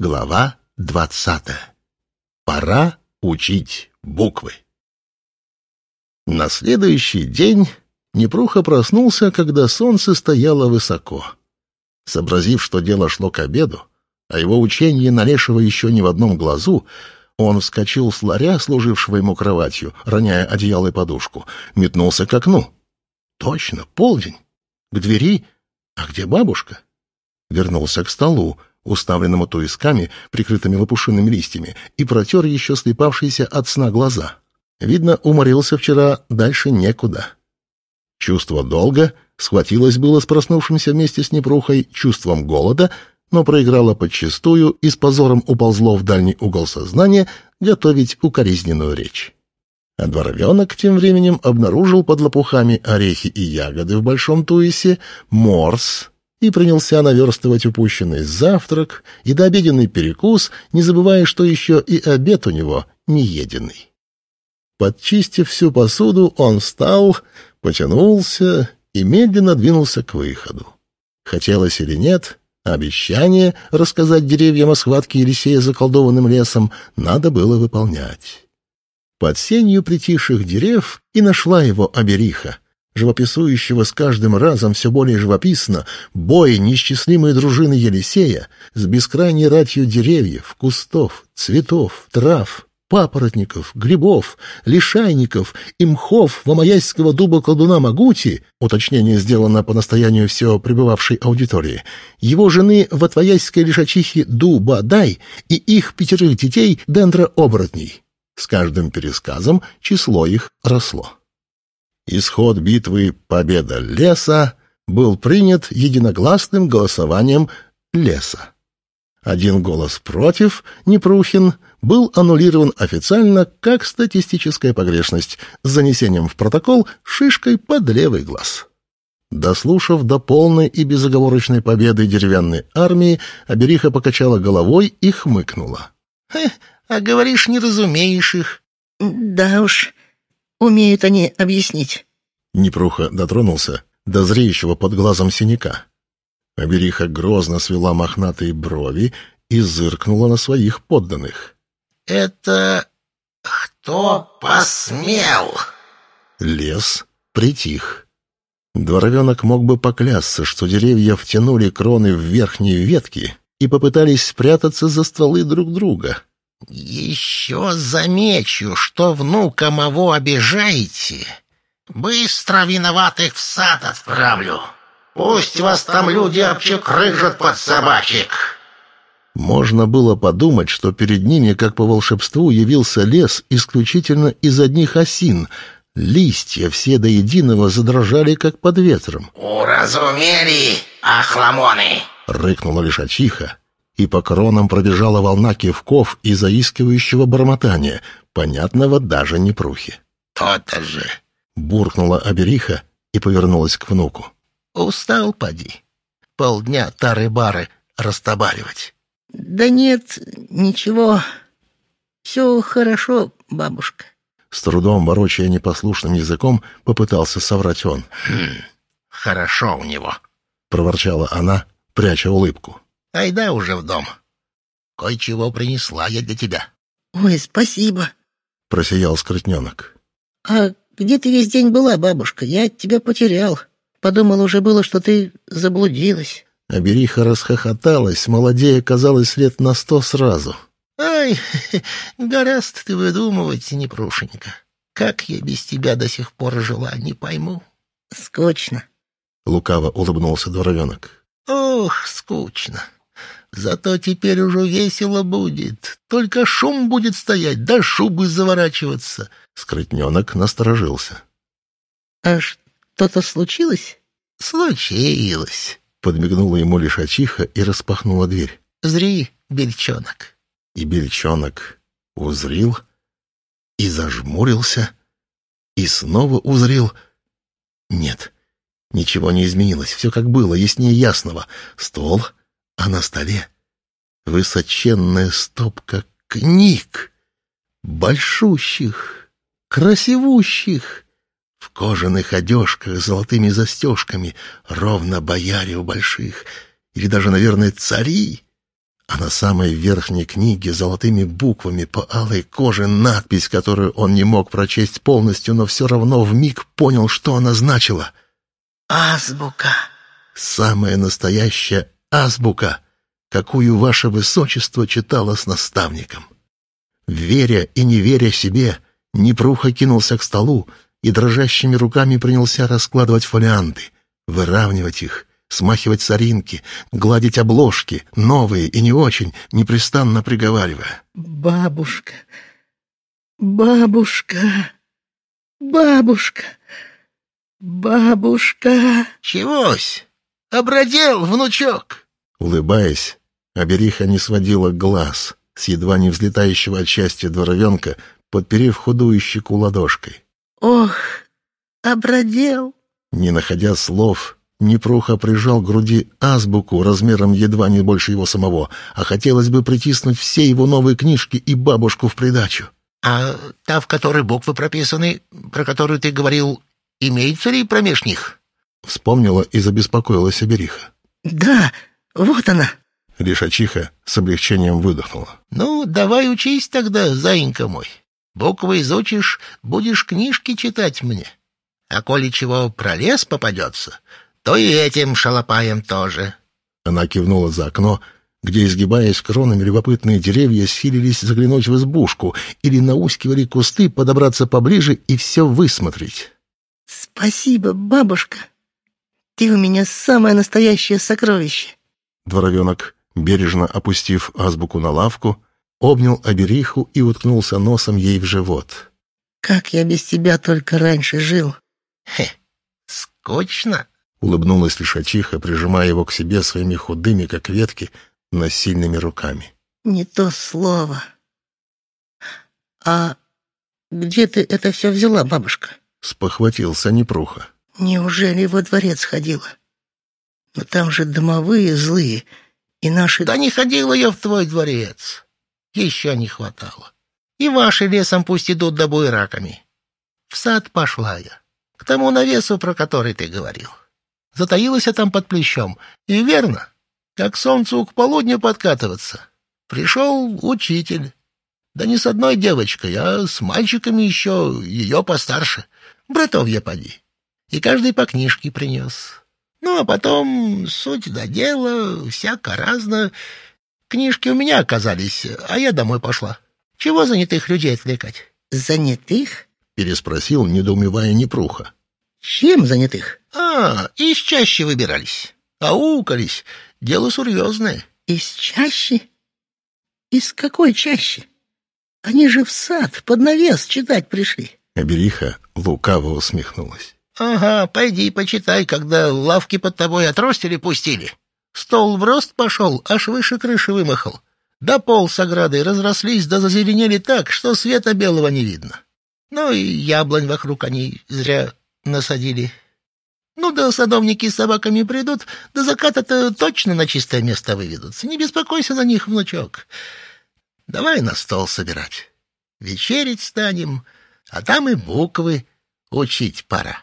Глава двадцатая. Пора учить буквы. На следующий день Непруха проснулся, когда солнце стояло высоко. Сообразив, что дело шло к обеду, а его учение на еще ни в одном глазу, он вскочил с ларя, служившего ему кроватью, роняя одеяло и подушку, метнулся к окну. Точно, полдень. К двери. А где бабушка? Вернулся к столу, уставленному туисками, прикрытыми лопушиными листьями, и протер еще слепавшиеся от сна глаза. Видно, уморился вчера, дальше некуда. Чувство долга схватилось было с проснувшимся вместе с Непрухой чувством голода, но проиграло подчистую и с позором уползло в дальний угол сознания готовить укоризненную речь. А дворовенок тем временем обнаружил под лопухами орехи и ягоды в большом туисе, морс и принялся наверстывать упущенный завтрак и дообеденный перекус, не забывая, что еще и обед у него нееденный. Подчистив всю посуду, он встал, потянулся и медленно двинулся к выходу. Хотелось или нет, обещание рассказать деревьям о схватке Елисея заколдованным лесом надо было выполнять. Под сенью притихших дерев и нашла его Абериха, живописующего с каждым разом все более живописно бой неисчислимой дружины Елисея с бескрайней ратью деревьев, кустов, цветов, трав, папоротников, грибов, лишайников и мхов вамаяйского дуба колдуна Магути, уточнение сделано по настоянию все пребывавшей аудитории, его жены ватваяйской лишачихи Дуба Дай и их пятерых детей дендрооборотней. С каждым пересказом число их росло. Исход битвы «Победа леса» был принят единогласным голосованием леса. Один голос против, Непрухин, был аннулирован официально как статистическая погрешность с занесением в протокол шишкой под левый глаз. Дослушав до полной и безоговорочной победы деревянной армии, Абериха покачала головой и хмыкнула. — А говоришь, не разумеешь их. — Да уж, умеют они объяснить. Непруха дотронулся до зреющего под глазом синяка. Абериха грозно свела мохнатые брови и зыркнула на своих подданных. «Это кто посмел?» Лес притих. Дворовенок мог бы поклясться, что деревья втянули кроны в верхние ветки и попытались спрятаться за стволы друг друга. «Еще замечу, что внука моего обижаете. Быстро виноватых в сад отправлю». Пусть вас там люди обчекрыжат под собачек!» Можно было подумать, что перед ними, как по волшебству, явился лес исключительно из одних осин. Листья все до единого задрожали, как под ветром. «Уразумели, охламоны!» — рыкнула лишачиха, и по кронам пробежала волна кивков и заискивающего бормотания, понятного даже не прухи. «То-то же!» — буркнула Абериха и повернулась к внуку. Устал, поди. Полдня тары-бары растабаривать. Да нет, ничего. Все хорошо, бабушка. С трудом, ворочая непослушным языком, попытался соврать он. Хм, хорошо у него. Проворчала она, пряча улыбку. Айда уже в дом. Кое-чего принесла я для тебя. Ой, спасибо. Просиял скрытненок. А где ты весь день была, бабушка? Я тебя потерял. Подумал уже было, что ты заблудилась. Абериха расхохоталась, молодея казалось лет на сто сразу. «Ай, гораздо ты выдумывать, непрушенька. Как я без тебя до сих пор жила, не пойму». «Скучно», — лукаво улыбнулся дворовенок. «Ох, скучно. Зато теперь уже весело будет. Только шум будет стоять, да шубы заворачиваться». Скрытненок насторожился. «А что-то случилось? Случилось. Подмигнула ему лишачиха и распахнула дверь. Зри, бельчонок. И бельчонок узрил и зажмурился, и снова узрил. Нет, ничего не изменилось, все как было, яснее ясного. Стол, а на столе высоченная стопка книг, большущих, красивущих, в кожаных одежках с золотыми застежками, ровно бояре у больших, или даже, наверное, цари. а на самой верхней книге золотыми буквами по алой коже надпись, которую он не мог прочесть полностью, но все равно вмиг понял, что она значила. «Азбука». Самая настоящая азбука, какую ваше высочество читало с наставником. Веря и не веря себе, Непруха кинулся к столу и дрожащими руками принялся раскладывать фолианты, выравнивать их, смахивать соринки, гладить обложки, новые и не очень, непрестанно приговаривая. «Бабушка, бабушка, бабушка, бабушка!» «Чегось? Обродел, внучок!» Улыбаясь, Абериха не сводила глаз с едва не взлетающего от счастья дворовенка, подперев худую щеку ладошкой. «Ох, обродел!» Не находя слов, Непруха прижал к груди азбуку размером едва не больше его самого, а хотелось бы притиснуть все его новые книжки и бабушку в придачу. «А та, в которой буквы прописаны, про которую ты говорил, имеется ли промеж них?» Вспомнила и забеспокоилась Абериха. «Да, вот она!» Лишачиха с облегчением выдохнула. «Ну, давай учись тогда, заинька мой. Буквы изучишь, будешь книжки читать мне. А коли чего про лес попадется, то и этим шалопаем тоже». Она кивнула за окно, где, изгибаясь кронами, любопытные деревья силились заглянуть в избушку или наускивали кусты, подобраться поближе и все высмотреть. «Спасибо, бабушка. Ты у меня самое настоящее сокровище». Дворовенок, бережно опустив азбуку на лавку, обнял обериху и уткнулся носом ей в живот. «Как я без тебя только раньше жил!» «Хе, скучно!» — улыбнулась лишачиха, прижимая его к себе своими худыми, как ветки, но сильными руками. «Не то слово. А где ты это все взяла, бабушка?» — спохватился Непруха. «Неужели во дворец ходила? Но там же домовые злые, и наши...» «Да не ходила я в твой дворец. Еще не хватало. И ваши лесом пусть идут да буераками. В сад пошла я, к тому навесу, про который ты говорил. Затаилась я там под плечом. И верно, как солнцу к полудню подкатываться. Пришел учитель. Да не с одной девочкой, а с мальчиками еще, ее постарше. Братов я поди. И каждый по книжке принес. Ну, а потом суть до дела, всяко разно. Книжки у меня оказались, а я домой пошла. Чего занятых людей отвлекать? «Занятых?» — переспросил, недоумевая Непруха. «Чем занятых?» А, из чаще выбирались. Аукались. Дело серьезное. «Из чаще? Из какой чаще? Они же в сад под навес читать пришли». Абериха лукаво усмехнулась. Ага, пойди почитай, когда лавки под тобой отростили пустили. Стол в рост пошел, аж выше крыши вымахал. Да пол с оградой разрослись да зазеленели так, что света белого не видно. Ну и яблонь вокруг они зря насадили. Ну да садовники с собаками придут, до заката-то точно на чистое место выведутся. Не беспокойся за них, внучок. Давай на стол собирать. Вечерить станем, а там и буквы учить пора.